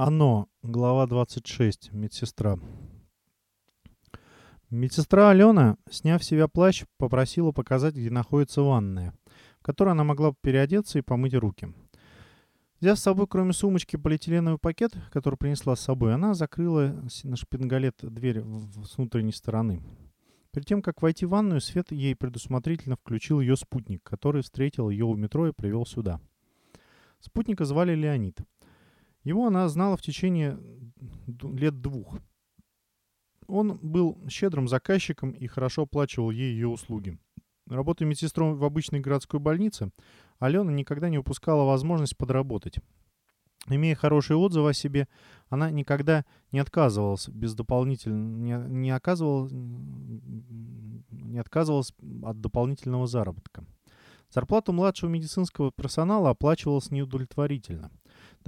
Оно. Глава 26. Медсестра. Медсестра Алена, сняв себя плащ, попросила показать, где находится ванная, в которой она могла переодеться и помыть руки. Взяв с собой, кроме сумочки, полиэтиленовый пакет, который принесла с собой, она закрыла на шпингалет дверь с внутренней стороны. Перед тем, как войти в ванную, Свет ей предусмотрительно включил ее спутник, который встретил ее у метро и привел сюда. Спутника звали Леонид. Его она знала в течение лет двух. Он был щедрым заказчиком и хорошо оплачивал ей ее услуги. Работая медсестрой в обычной городской больнице, Алена никогда не упускала возможность подработать. Имея хорошие отзывы о себе, она никогда не отказывалась без дополнительного, не, не, оказывалась, не отказывалась от дополнительного заработка. Зарплата младшего медицинского персонала оплачивалась неудовлетворительно.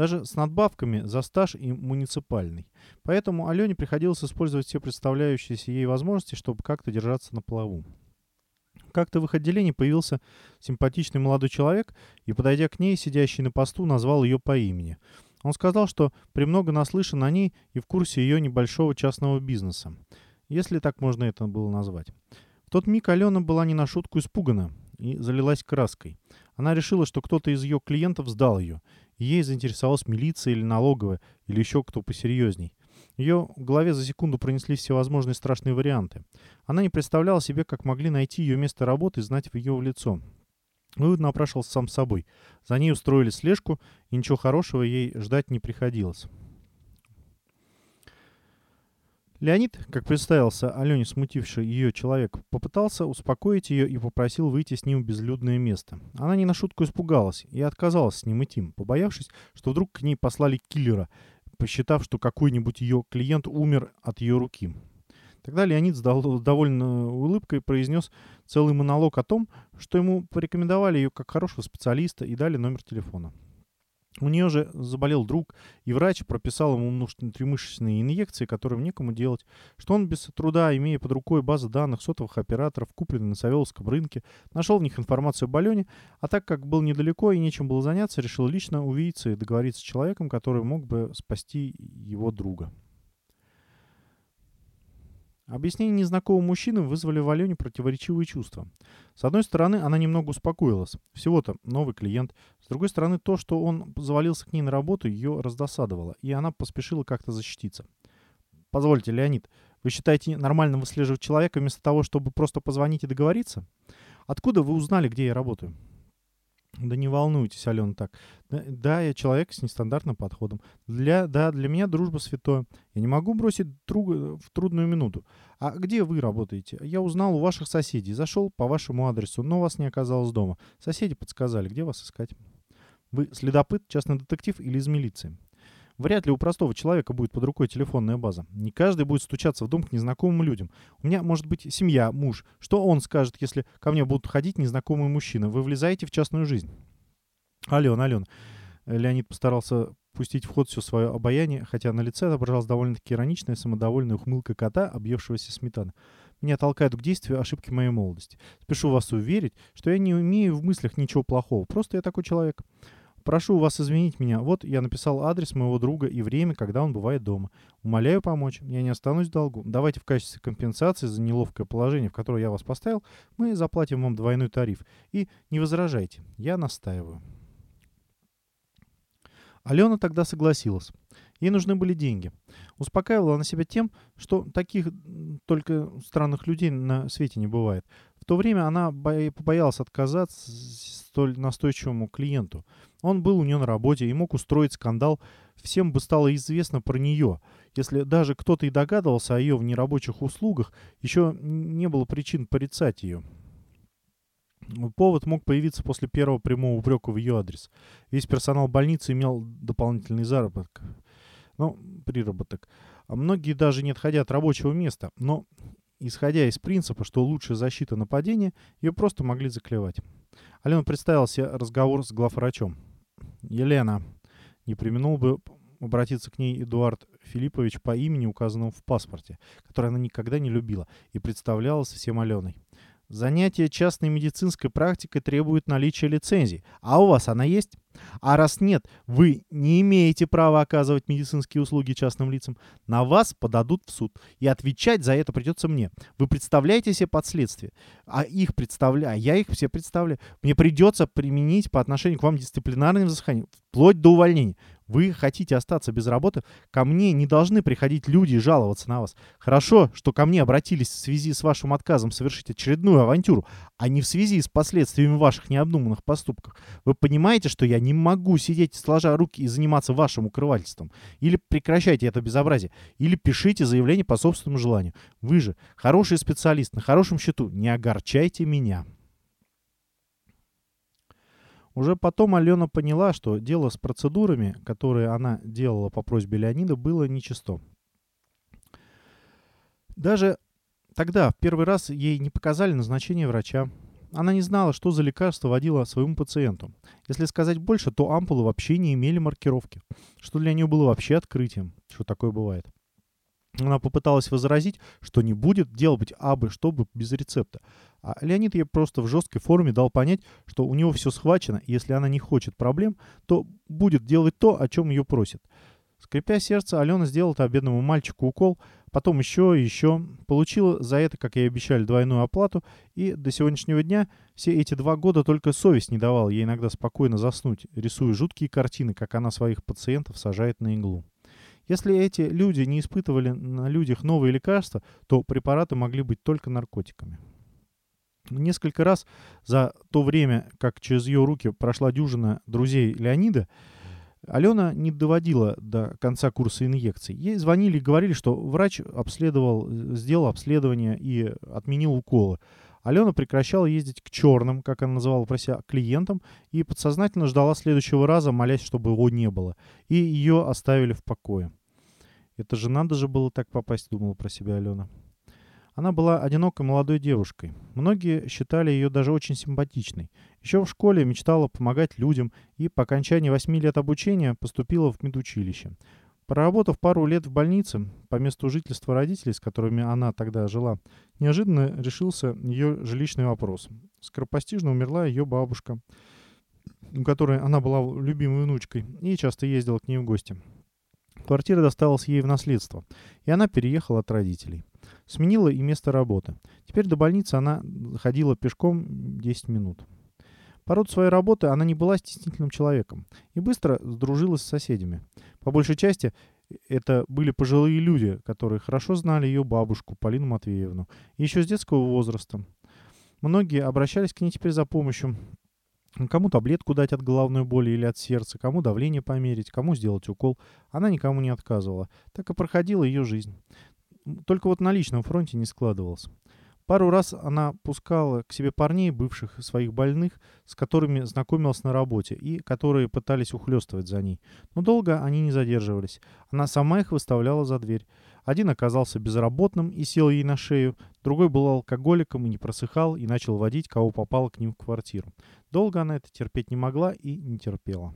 Даже с надбавками за стаж и муниципальный. Поэтому Алене приходилось использовать все представляющиеся ей возможности, чтобы как-то держаться на плаву. Как-то в их отделении появился симпатичный молодой человек и, подойдя к ней, сидящий на посту, назвал ее по имени. Он сказал, что премного наслышан о ней и в курсе ее небольшого частного бизнеса, если так можно это было назвать. В тот миг Алена была не на шутку испугана и залилась краской. Она решила, что кто-то из ее клиентов сдал ее, ей заинтересовалась милиция или налоговая, или еще кто посерьезней. В ее голове за секунду пронеслись всевозможные страшные варианты. Она не представляла себе, как могли найти ее место работы и знать в ее в лицо. Вывод напрашивался сам собой. За ней устроили слежку, и ничего хорошего ей ждать не приходилось. Леонид, как представился Алене смутивший ее человек, попытался успокоить ее и попросил выйти с ним в безлюдное место. Она не на шутку испугалась и отказалась с ним идти, побоявшись, что вдруг к ней послали киллера, посчитав, что какой-нибудь ее клиент умер от ее руки. Тогда Леонид с довольно улыбкой произнес целый монолог о том, что ему порекомендовали ее как хорошего специалиста и дали номер телефона. У нее же заболел друг, и врач прописал ему внутримышечные инъекции, которые некому делать, что он без труда, имея под рукой базы данных сотовых операторов, купленных на Савеловском рынке, нашел в них информацию о баллоне, а так как был недалеко и нечем было заняться, решил лично увидеться и договориться с человеком, который мог бы спасти его друга. Объяснения незнакомого мужчины вызвали в Алене противоречивые чувства. С одной стороны, она немного успокоилась. Всего-то новый клиент. С другой стороны, то, что он завалился к ней на работу, ее раздосадовало, и она поспешила как-то защититься. «Позвольте, Леонид, вы считаете нормально выслеживать человека вместо того, чтобы просто позвонить и договориться? Откуда вы узнали, где я работаю?» Да не волнуйтесь, Алена, так. Да, я человек с нестандартным подходом. Для, да, для меня дружба святое. Я не могу бросить друга в трудную минуту. А где вы работаете? Я узнал у ваших соседей. Зашел по вашему адресу, но вас не оказалось дома. Соседи подсказали, где вас искать. Вы следопыт, частный детектив или из милиции? Вряд ли у простого человека будет под рукой телефонная база. Не каждый будет стучаться в дом к незнакомым людям. У меня может быть семья, муж. Что он скажет, если ко мне будут ходить незнакомые мужчины? Вы влезаете в частную жизнь. Ален, Ален. Леонид постарался пустить в ход все свое обаяние, хотя на лице отображалась довольно-таки ироничная самодовольная ухмылка кота, объевшегося сметаны. Меня толкают к действию ошибки моей молодости. Спешу вас уверить, что я не имею в мыслях ничего плохого. Просто я такой человек. Прошу вас извинить меня. Вот я написал адрес моего друга и время, когда он бывает дома. Умоляю помочь. Я не останусь в долгу. Давайте в качестве компенсации за неловкое положение, в которое я вас поставил, мы заплатим вам двойной тариф. И не возражайте. Я настаиваю. Алена тогда согласилась. Ей нужны были деньги. Успокаивала она себя тем, что таких только странных людей на свете не бывает. В то время она побоялась отказаться столь настойчивому клиенту. Он был у нее на работе и мог устроить скандал. Всем бы стало известно про нее. Если даже кто-то и догадывался о ее в нерабочих услугах, еще не было причин порицать ее. Повод мог появиться после первого прямого упрека в ее адрес. Весь персонал больницы имел дополнительный заработок. Ну, приработок. А многие даже не отходя от рабочего места. Но, исходя из принципа, что лучшая защита нападения, ее просто могли заклевать. Алена представила себе разговор с главврачом. Елена. Не применул бы обратиться к ней Эдуард Филиппович по имени, указанному в паспорте, которое она никогда не любила и представлялась всем Аленой. Занятие частной медицинской практикой требует наличия лицензии. А у вас она есть? А раз нет, вы не имеете права оказывать медицинские услуги частным лицам. На вас подадут в суд. И отвечать за это придется мне. Вы представляете себе последствия? А их представляю, а я их все представляю. Мне придется применить по отношению к вам дисциплинарные взыскания, вплоть до увольнения. Вы хотите остаться без работы? Ко мне не должны приходить люди и жаловаться на вас. Хорошо, что ко мне обратились в связи с вашим отказом совершить очередную авантюру, а не в связи с последствиями ваших необдуманных поступков. Вы понимаете, что я не могу сидеть сложа руки и заниматься вашим укрывательством? Или прекращайте это безобразие, или пишите заявление по собственному желанию. Вы же хороший специалист на хорошем счету. Не огорчайте меня. Уже потом Алена поняла, что дело с процедурами, которые она делала по просьбе Леонида, было нечисто. Даже тогда, в первый раз, ей не показали назначение врача. Она не знала, что за лекарство водила своему пациенту. Если сказать больше, то ампулы вообще не имели маркировки, что для нее было вообще открытием, что такое бывает. Она попыталась возразить, что не будет делать абы, чтобы без рецепта. А Леонид ей просто в жесткой форме дал понять, что у него все схвачено, и если она не хочет проблем, то будет делать то, о чем ее просят. Скрипя сердце, Алена сделала бедному мальчику укол, потом еще и еще. Получила за это, как ей обещали, двойную оплату, и до сегодняшнего дня все эти два года только совесть не давала ей иногда спокойно заснуть, рисуя жуткие картины, как она своих пациентов сажает на иглу. Если эти люди не испытывали на людях новые лекарства, то препараты могли быть только наркотиками. Несколько раз за то время, как через ее руки прошла дюжина друзей Леонида, Алена не доводила до конца курса инъекций. Ей звонили и говорили, что врач обследовал, сделал обследование и отменил уколы. Алена прекращала ездить к черным, как она называла про себя, клиентам, и подсознательно ждала следующего раза, молясь, чтобы его не было. И ее оставили в покое. Это же надо же было так попасть, думала про себя Алена. Она была одинокой молодой девушкой. Многие считали ее даже очень симпатичной. Еще в школе мечтала помогать людям и по окончании восьми лет обучения поступила в медучилище. Проработав пару лет в больнице, по месту жительства родителей, с которыми она тогда жила, неожиданно решился ее жилищный вопрос. Скоропостижно умерла ее бабушка, у которой она была любимой внучкой и часто ездила к ней в гости. Квартира досталась ей в наследство, и она переехала от родителей. Сменила и место работы. Теперь до больницы она ходила пешком 10 минут. По роду своей работы она не была стеснительным человеком и быстро сдружилась с соседями. По большей части это были пожилые люди, которые хорошо знали ее бабушку Полину Матвеевну, еще с детского возраста. Многие обращались к ней теперь за помощью, Кому таблетку дать от головной боли или от сердца, кому давление померить, кому сделать укол. Она никому не отказывала. Так и проходила ее жизнь. Только вот на личном фронте не складывалось. Пару раз она пускала к себе парней, бывших своих больных, с которыми знакомилась на работе и которые пытались ухлёстывать за ней. Но долго они не задерживались. Она сама их выставляла за дверь. Один оказался безработным и сел ей на шею, другой был алкоголиком и не просыхал, и начал водить, кого попало к ним в квартиру. Долго она это терпеть не могла и не терпела.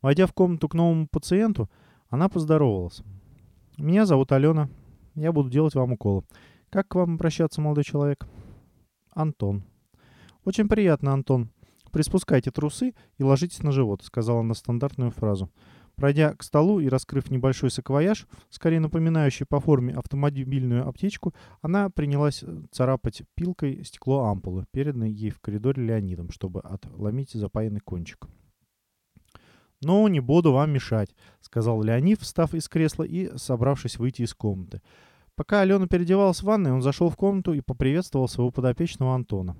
Войдя в комнату к новому пациенту, она поздоровалась. «Меня зовут Алена. Я буду делать вам уколы. Как к вам обращаться, молодой человек? Антон. Очень приятно, Антон. Приспускайте трусы и ложитесь на живот, сказала она стандартную фразу. Пройдя к столу и раскрыв небольшой саквояж, скорее напоминающий по форме автомобильную аптечку, она принялась царапать пилкой стекло ампулы, переданной ей в коридоре Леонидом, чтобы отломить запаянный кончик. «Ну, не буду вам мешать», — сказал Леонид, встав из кресла и собравшись выйти из комнаты. Пока Алена переодевалась в ванной, он зашел в комнату и поприветствовал своего подопечного Антона.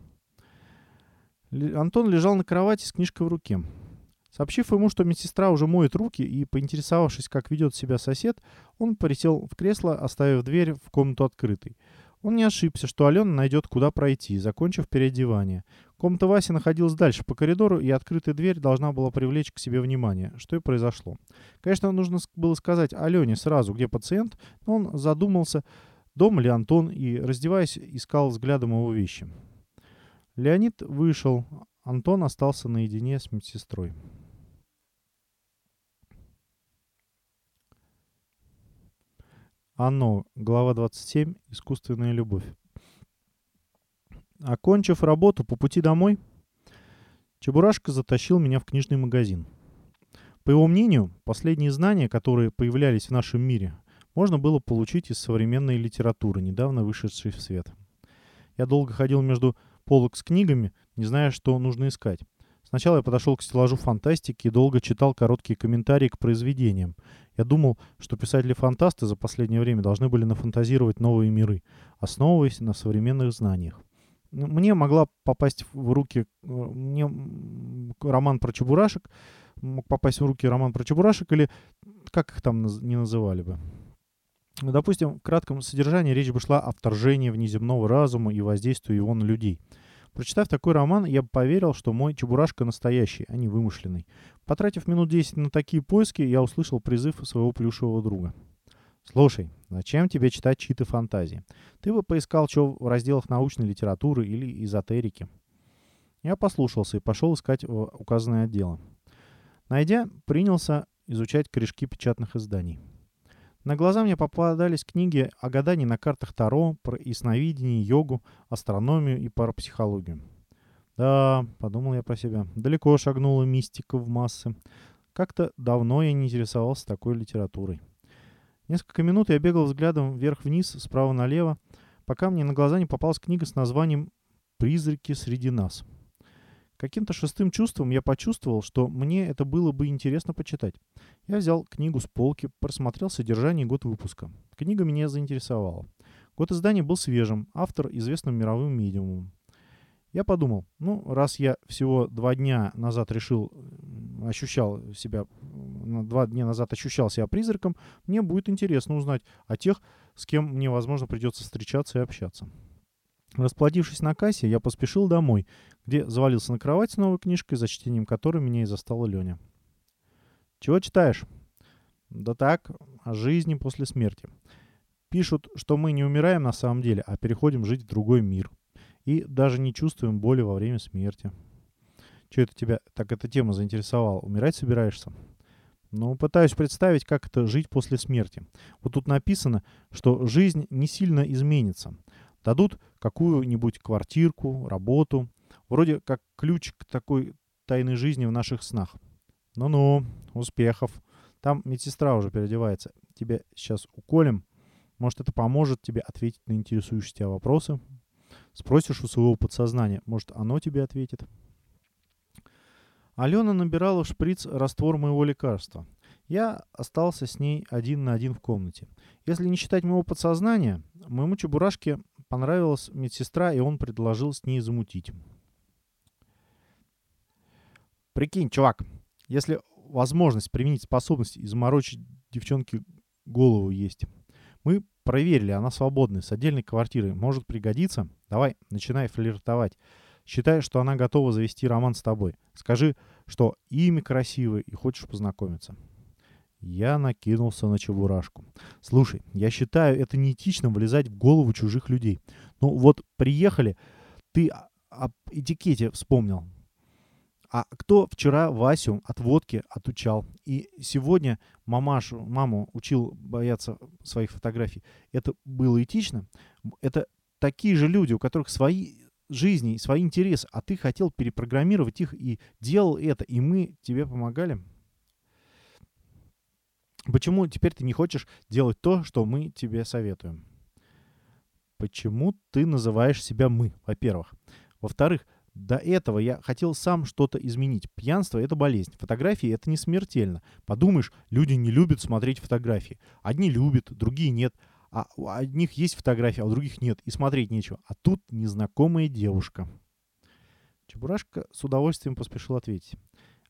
Антон лежал на кровати с книжкой в руке. Сообщив ему, что медсестра уже моет руки, и поинтересовавшись, как ведет себя сосед, он присел в кресло, оставив дверь в комнату открытой. Он не ошибся, что Алена найдет, куда пройти, закончив переодевание. Комната Васи находилась дальше по коридору, и открытая дверь должна была привлечь к себе внимание, что и произошло. Конечно, нужно было сказать Алене сразу, где пациент, но он задумался, дома ли Антон, и, раздеваясь, искал взглядом его вещи. Леонид вышел, Антон остался наедине с медсестрой. Оно. Глава 27. Искусственная любовь. Окончив работу по пути домой, Чебурашка затащил меня в книжный магазин. По его мнению, последние знания, которые появлялись в нашем мире, можно было получить из современной литературы, недавно вышедшей в свет. Я долго ходил между полок с книгами, не зная, что нужно искать. Сначала я подошел к стеллажу фантастики и долго читал короткие комментарии к произведениям. Я думал, что писатели-фантасты за последнее время должны были нафантазировать новые миры, основываясь на современных знаниях. Мне могла попасть в руки э, мне роман про чебурашек, мог попасть в руки роман про чебурашек или как их там не называли бы. Допустим, в кратком содержании речь бы шла о вторжении внеземного разума и воздействии его на людей. Прочитав такой роман, я бы поверил, что мой Чебурашка настоящий, а не вымышленный. Потратив минут 10 на такие поиски, я услышал призыв своего плюшевого друга. «Слушай, зачем тебе читать чьи-то фантазии? Ты бы поискал что в разделах научной литературы или эзотерики». Я послушался и пошел искать указанное отделы. Найдя, принялся изучать корешки печатных изданий. На глаза мне попадались книги о гадании на картах Таро, про ясновидение, йогу, астрономию и парапсихологию. Да, подумал я про себя, далеко шагнула мистика в массы. Как-то давно я не интересовался такой литературой. Несколько минут я бегал взглядом вверх-вниз, справа налево, пока мне на глаза не попалась книга с названием «Призраки среди нас». Каким-то шестым чувством я почувствовал, что мне это было бы интересно почитать. Я взял книгу с полки, просмотрел содержание и год выпуска. Книга меня заинтересовала. Год издания был свежим, автор известным мировым медиумом. Я подумал, ну, раз я всего два дня назад решил, ощущал себя, два дня назад ощущал себя призраком, мне будет интересно узнать о тех, с кем мне, возможно, придется встречаться и общаться. Расплатившись на кассе, я поспешил домой, где завалился на кровать с новой книжкой, за чтением которой меня и застала Леня. «Чего читаешь?» «Да так, о жизни после смерти. Пишут, что мы не умираем на самом деле, а переходим жить в другой мир. И даже не чувствуем боли во время смерти». «Че это тебя так эта тема заинтересовала? Умирать собираешься?» Ну, пытаюсь представить, как это жить после смерти. Вот тут написано, что жизнь не сильно изменится. Дадут какую-нибудь квартирку, работу. Вроде как ключ к такой тайной жизни в наших снах. Ну-ну, успехов. Там медсестра уже переодевается. Тебя сейчас уколем. Может, это поможет тебе ответить на интересующие тебя вопросы. Спросишь у своего подсознания, может, оно тебе ответит. Алена набирала в шприц раствор моего лекарства. Я остался с ней один на один в комнате. Если не считать моего подсознания, моему чебурашке понравилась медсестра, и он предложил с ней замутить. Прикинь, чувак, если возможность применить способность и заморочить девчонке голову есть. Мы проверили, она свободная, с отдельной квартирой. Может пригодиться? Давай, начинай флиртовать. Считай, что она готова завести роман с тобой. Скажи, что имя красивое и хочешь познакомиться. Я накинулся на чебурашку. Слушай, я считаю это неэтичным влезать в голову чужих людей. Ну вот приехали, ты об этикете вспомнил. А кто вчера Васю от водки отучал? И сегодня мамашу, маму учил бояться своих фотографий. Это было этично? Это такие же люди, у которых свои жизни, свои интересы, а ты хотел перепрограммировать их и делал это, и мы тебе помогали? Почему теперь ты не хочешь делать то, что мы тебе советуем? Почему ты называешь себя «мы», во-первых? Во-вторых, до этого я хотел сам что-то изменить. Пьянство — это болезнь. Фотографии — это не смертельно. Подумаешь, люди не любят смотреть фотографии. Одни любят, другие нет. А у одних есть фотографии, а у других нет. И смотреть нечего. А тут незнакомая девушка. Чебурашка с удовольствием поспешил ответить.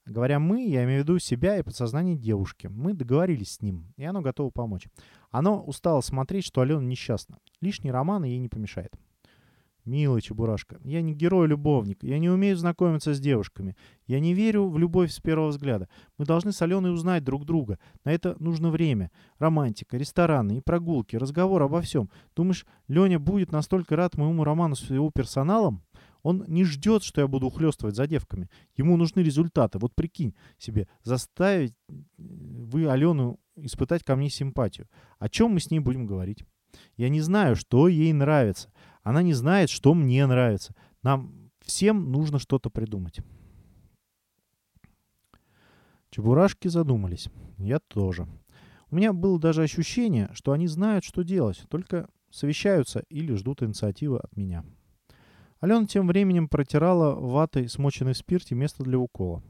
Говоря «мы», я имею в виду себя и подсознание девушки. Мы договорились с ним, и оно готово помочь. Оно устало смотреть, что Алена несчастна. Лишний роман ей не помешает. Милый Чебурашка, я не герой-любовник, я не умею знакомиться с девушками. Я не верю в любовь с первого взгляда. Мы должны с Аленой узнать друг друга. На это нужно время. Романтика, рестораны и прогулки, разговор обо всем. Думаешь, Леня будет настолько рад моему роману с его персоналом? Он не ждет, что я буду ухлёстывать за девками. Ему нужны результаты. Вот прикинь себе, заставить э, вы Алену испытать ко мне симпатию. О чем мы с ней будем говорить? Я не знаю, что ей нравится. Она не знает, что мне нравится. Нам всем нужно что-то придумать. Чебурашки задумались. Я тоже. У меня было даже ощущение, что они знают, что делать, только совещаются или ждут инициативы от меня. Алена тем временем протирала ватой, смоченной в спирте, место для укола.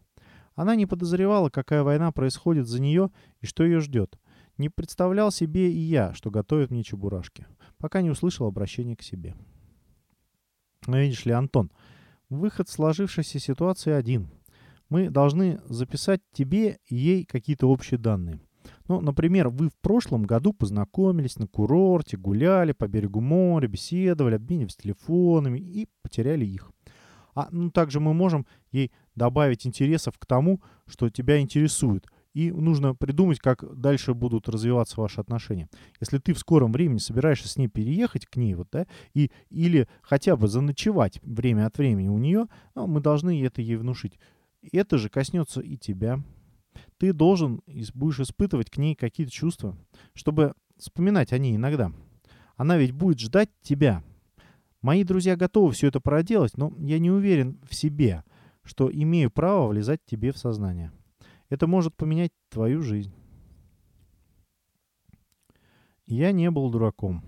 Она не подозревала, какая война происходит за нее и что ее ждет. Не представлял себе и я, что готовят мне чебурашки, пока не услышал обращение к себе. Но видишь ли, Антон, выход сложившейся ситуации один. Мы должны записать тебе и ей какие-то общие данные. Ну, например, вы в прошлом году познакомились на курорте, гуляли по берегу моря, беседовали, обменивались телефонами и потеряли их. А ну, также мы можем ей добавить интересов к тому, что тебя интересует. И нужно придумать, как дальше будут развиваться ваши отношения. Если ты в скором времени собираешься с ней переехать к ней, вот, да, и, или хотя бы заночевать время от времени у нее, ну, мы должны это ей внушить. Это же коснется и тебя ты должен будешь испытывать к ней какие-то чувства, чтобы вспоминать о ней иногда. Она ведь будет ждать тебя. Мои друзья готовы все это проделать, но я не уверен в себе, что имею право влезать тебе в сознание. Это может поменять твою жизнь. Я не был дураком.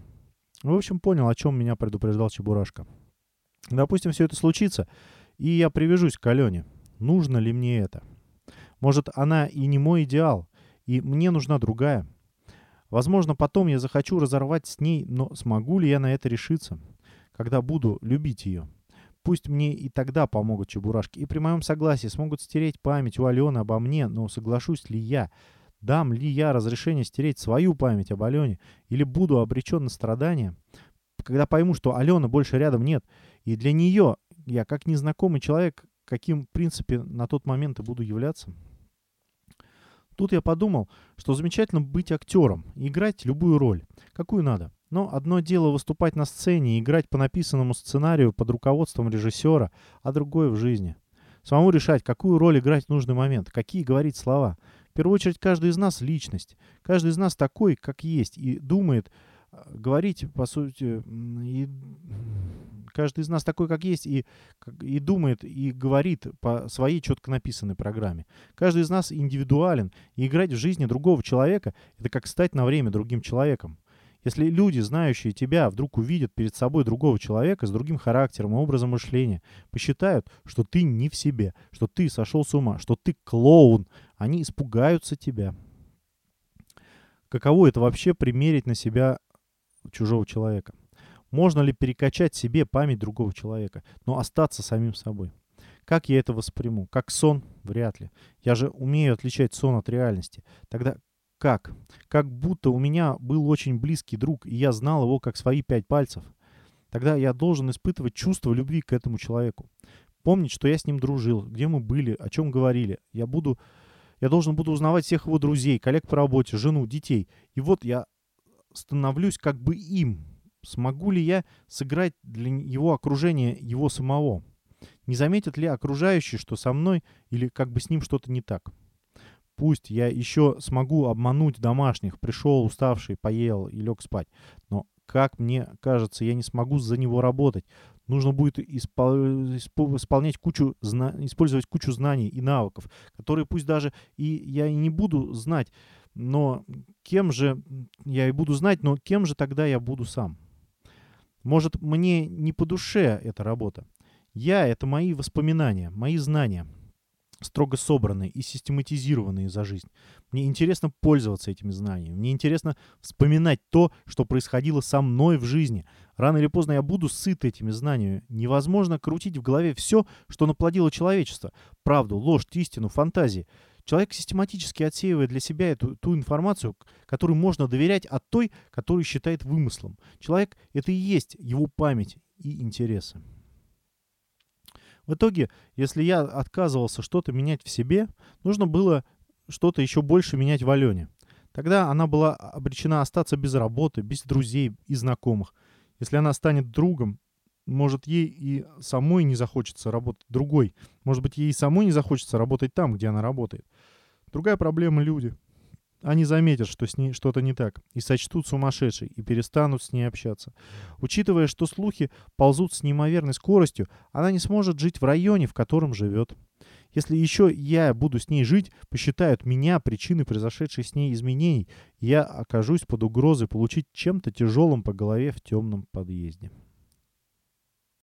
В общем, понял, о чем меня предупреждал Чебурашка. Допустим, все это случится, и я привяжусь к Алене. Нужно ли мне это? Может, она и не мой идеал, и мне нужна другая. Возможно, потом я захочу разорвать с ней, но смогу ли я на это решиться, когда буду любить ее? Пусть мне и тогда помогут чебурашки, и при моем согласии смогут стереть память у Алены обо мне, но соглашусь ли я, дам ли я разрешение стереть свою память об Алене, или буду обречен на страдания, когда пойму, что Алены больше рядом нет, и для нее я, как незнакомый человек, каким, в принципе, на тот момент и буду являться. Тут я подумал, что замечательно быть актером играть любую роль, какую надо. Но одно дело выступать на сцене и играть по написанному сценарию под руководством режиссера, а другое в жизни. Самому решать, какую роль играть в нужный момент, какие говорить слова. В первую очередь, каждый из нас — личность. Каждый из нас такой, как есть, и думает, э, говорить, по сути, и каждый из нас такой, как есть, и, и думает, и говорит по своей четко написанной программе. Каждый из нас индивидуален, и играть в жизни другого человека — это как стать на время другим человеком. Если люди, знающие тебя, вдруг увидят перед собой другого человека с другим характером и образом мышления, посчитают, что ты не в себе, что ты сошел с ума, что ты клоун, они испугаются тебя. Каково это вообще примерить на себя чужого человека? Можно ли перекачать себе память другого человека, но остаться самим собой? Как я это восприму? Как сон? Вряд ли. Я же умею отличать сон от реальности. Тогда как? Как будто у меня был очень близкий друг, и я знал его как свои пять пальцев. Тогда я должен испытывать чувство любви к этому человеку. Помнить, что я с ним дружил, где мы были, о чем говорили. Я буду... Я должен буду узнавать всех его друзей, коллег по работе, жену, детей. И вот я становлюсь как бы им, Смогу ли я сыграть для его окружения его самого? Не заметят ли окружающие, что со мной или как бы с ним что-то не так? Пусть я еще смогу обмануть домашних, пришел уставший, поел и лег спать. Но, как мне кажется, я не смогу за него работать. Нужно будет испол... исполнять кучу, зна... использовать кучу знаний и навыков, которые пусть даже и я и не буду знать, но кем же я и буду знать, но кем же тогда я буду сам? Может, мне не по душе эта работа. Я — это мои воспоминания, мои знания, строго собранные и систематизированные за жизнь. Мне интересно пользоваться этими знаниями. Мне интересно вспоминать то, что происходило со мной в жизни. Рано или поздно я буду сыт этими знаниями. Невозможно крутить в голове все, что наплодило человечество. Правду, ложь, истину, фантазии. Человек систематически отсеивает для себя эту, ту информацию, которой можно доверять от той, которую считает вымыслом. Человек — это и есть его память и интересы. В итоге, если я отказывался что-то менять в себе, нужно было что-то еще больше менять в Алене. Тогда она была обречена остаться без работы, без друзей и знакомых. Если она станет другом, может, ей и самой не захочется работать другой. Может быть, ей самой не захочется работать там, где она работает. Другая проблема — люди. Они заметят, что с ней что-то не так, и сочтут сумасшедшей, и перестанут с ней общаться. Учитывая, что слухи ползут с неимоверной скоростью, она не сможет жить в районе, в котором живет. Если еще я буду с ней жить, посчитают меня причиной произошедших с ней изменений, я окажусь под угрозой получить чем-то тяжелым по голове в темном подъезде.